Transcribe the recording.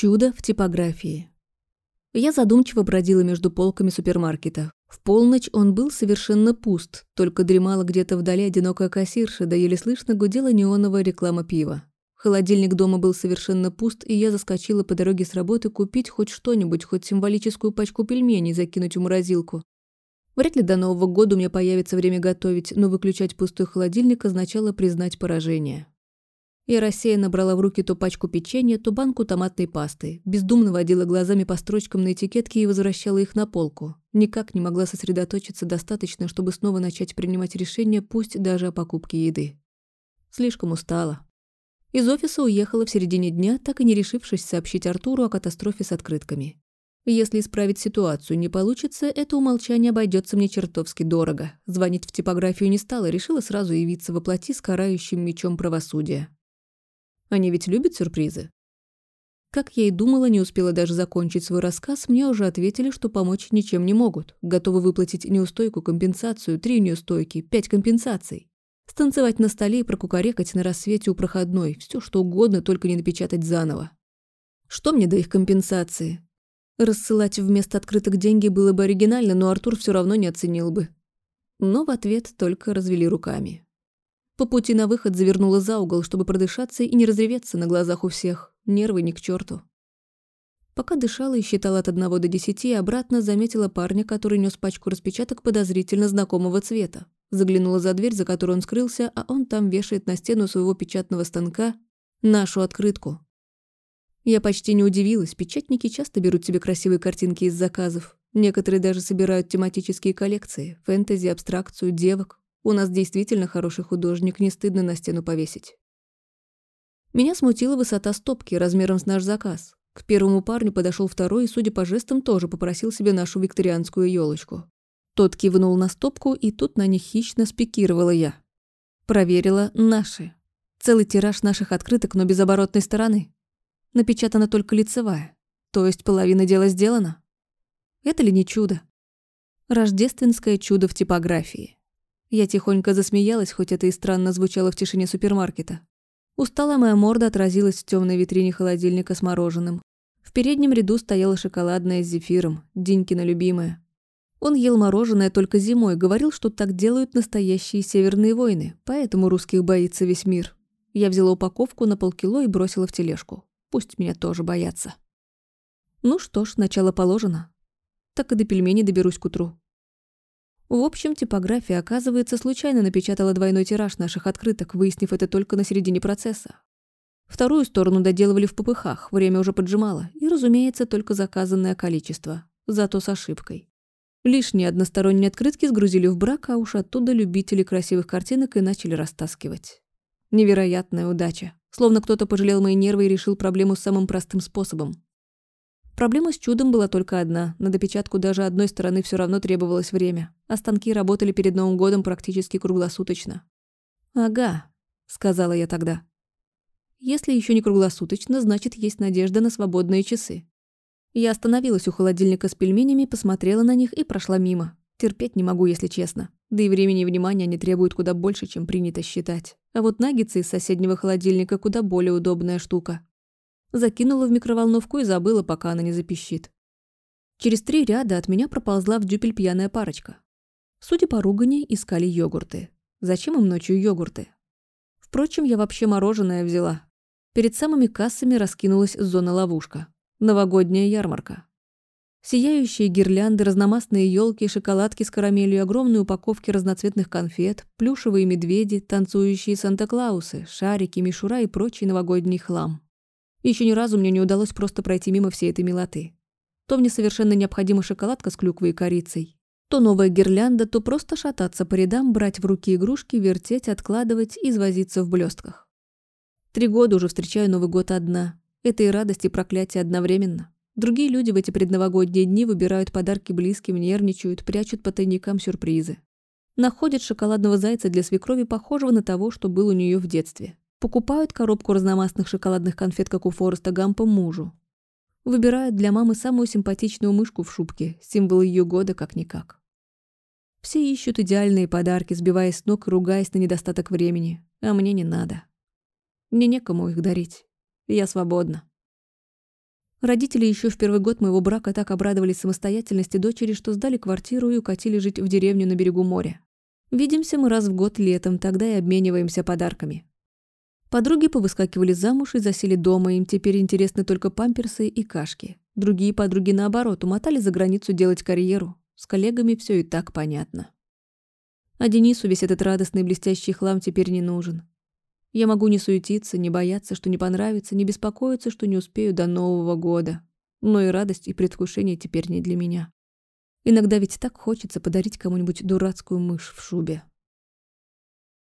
Чудо в типографии. Я задумчиво бродила между полками супермаркета. В полночь он был совершенно пуст, только дремала где-то вдали одинокая кассирша, да еле слышно гудела неоновая реклама пива. Холодильник дома был совершенно пуст, и я заскочила по дороге с работы купить хоть что-нибудь, хоть символическую пачку пельменей закинуть в морозилку. Вряд ли до Нового года у меня появится время готовить, но выключать пустой холодильник означало признать поражение. Я рассеянно брала в руки то пачку печенья, то банку томатной пасты, бездумно водила глазами по строчкам на этикетке и возвращала их на полку. Никак не могла сосредоточиться достаточно, чтобы снова начать принимать решения, пусть даже о покупке еды. Слишком устала. Из офиса уехала в середине дня, так и не решившись сообщить Артуру о катастрофе с открытками. Если исправить ситуацию не получится, это умолчание обойдется мне чертовски дорого. Звонить в типографию не стала, решила сразу явиться воплоти с карающим мечом правосудия. Они ведь любят сюрпризы. Как я и думала, не успела даже закончить свой рассказ, мне уже ответили, что помочь ничем не могут. Готовы выплатить неустойку, компенсацию, три неустойки, пять компенсаций. Станцевать на столе и прокукарекать на рассвете у проходной. все что угодно, только не напечатать заново. Что мне до их компенсации? Рассылать вместо открыток деньги было бы оригинально, но Артур все равно не оценил бы. Но в ответ только развели руками. По пути на выход завернула за угол, чтобы продышаться и не разреветься на глазах у всех. Нервы ни к черту. Пока дышала и считала от одного до десяти, обратно заметила парня, который нес пачку распечаток подозрительно знакомого цвета. Заглянула за дверь, за которой он скрылся, а он там вешает на стену своего печатного станка нашу открытку. Я почти не удивилась, печатники часто берут себе красивые картинки из заказов. Некоторые даже собирают тематические коллекции, фэнтези, абстракцию, девок, у нас действительно хороший художник, не стыдно на стену повесить. Меня смутила высота стопки размером с наш заказ. К первому парню подошел второй и, судя по жестам, тоже попросил себе нашу викторианскую елочку. Тот кивнул на стопку, и тут на них хищно спикировала я. Проверила наши. Целый тираж наших открыток, но без оборотной стороны. Напечатана только лицевая. То есть половина дела сделана. Это ли не чудо? Рождественское чудо в типографии. Я тихонько засмеялась, хоть это и странно звучало в тишине супермаркета. Усталая моя морда отразилась в темной витрине холодильника с мороженым. В переднем ряду стояла шоколадная с зефиром, Динькина любимая. Он ел мороженое только зимой, говорил, что так делают настоящие северные войны, поэтому русских боится весь мир. Я взяла упаковку на полкило и бросила в тележку. Пусть меня тоже боятся. Ну что ж, начало положено. Так и до пельменей доберусь к утру. В общем, типография, оказывается, случайно напечатала двойной тираж наших открыток, выяснив это только на середине процесса. Вторую сторону доделывали в попыхах, время уже поджимало, и, разумеется, только заказанное количество, зато с ошибкой. Лишние односторонние открытки сгрузили в брак, а уж оттуда любители красивых картинок и начали растаскивать. Невероятная удача. Словно кто-то пожалел мои нервы и решил проблему самым простым способом. Проблема с чудом была только одна. На допечатку даже одной стороны все равно требовалось время, а станки работали перед Новым годом практически круглосуточно. «Ага», — сказала я тогда. «Если еще не круглосуточно, значит, есть надежда на свободные часы». Я остановилась у холодильника с пельменями, посмотрела на них и прошла мимо. Терпеть не могу, если честно. Да и времени и внимания они требуют куда больше, чем принято считать. А вот наггетсы из соседнего холодильника куда более удобная штука. Закинула в микроволновку и забыла, пока она не запищит. Через три ряда от меня проползла в дюпель пьяная парочка. Судя по ругани, искали йогурты. Зачем им ночью йогурты? Впрочем, я вообще мороженое взяла. Перед самыми кассами раскинулась зона-ловушка. Новогодняя ярмарка. Сияющие гирлянды, разномастные елки, шоколадки с карамелью, огромные упаковки разноцветных конфет, плюшевые медведи, танцующие Санта-Клаусы, шарики, мишура и прочий новогодний хлам. Еще ни разу мне не удалось просто пройти мимо всей этой милоты. То мне совершенно необходима шоколадка с клюквой и корицей, то новая гирлянда, то просто шататься по рядам, брать в руки игрушки, вертеть, откладывать и извозиться в блестках. Три года уже встречаю Новый год одна. Это и радость, и проклятие одновременно. Другие люди в эти предновогодние дни выбирают подарки близким, нервничают, прячут по тайникам сюрпризы. Находят шоколадного зайца для свекрови, похожего на того, что был у нее в детстве. Покупают коробку разномастных шоколадных конфет, как у Фореста Гампа, мужу. Выбирают для мамы самую симпатичную мышку в шубке, символ ее года как-никак. Все ищут идеальные подарки, сбиваясь с ног и ругаясь на недостаток времени. А мне не надо. Мне некому их дарить. Я свободна. Родители еще в первый год моего брака так обрадовались самостоятельности дочери, что сдали квартиру и укатили жить в деревню на берегу моря. Видимся мы раз в год летом, тогда и обмениваемся подарками. Подруги повыскакивали замуж и засели дома, им теперь интересны только памперсы и кашки. Другие подруги, наоборот, умотали за границу делать карьеру. С коллегами все и так понятно. А Денису весь этот радостный блестящий хлам теперь не нужен. Я могу не суетиться, не бояться, что не понравится, не беспокоиться, что не успею до Нового года. Но и радость, и предвкушение теперь не для меня. Иногда ведь так хочется подарить кому-нибудь дурацкую мышь в шубе.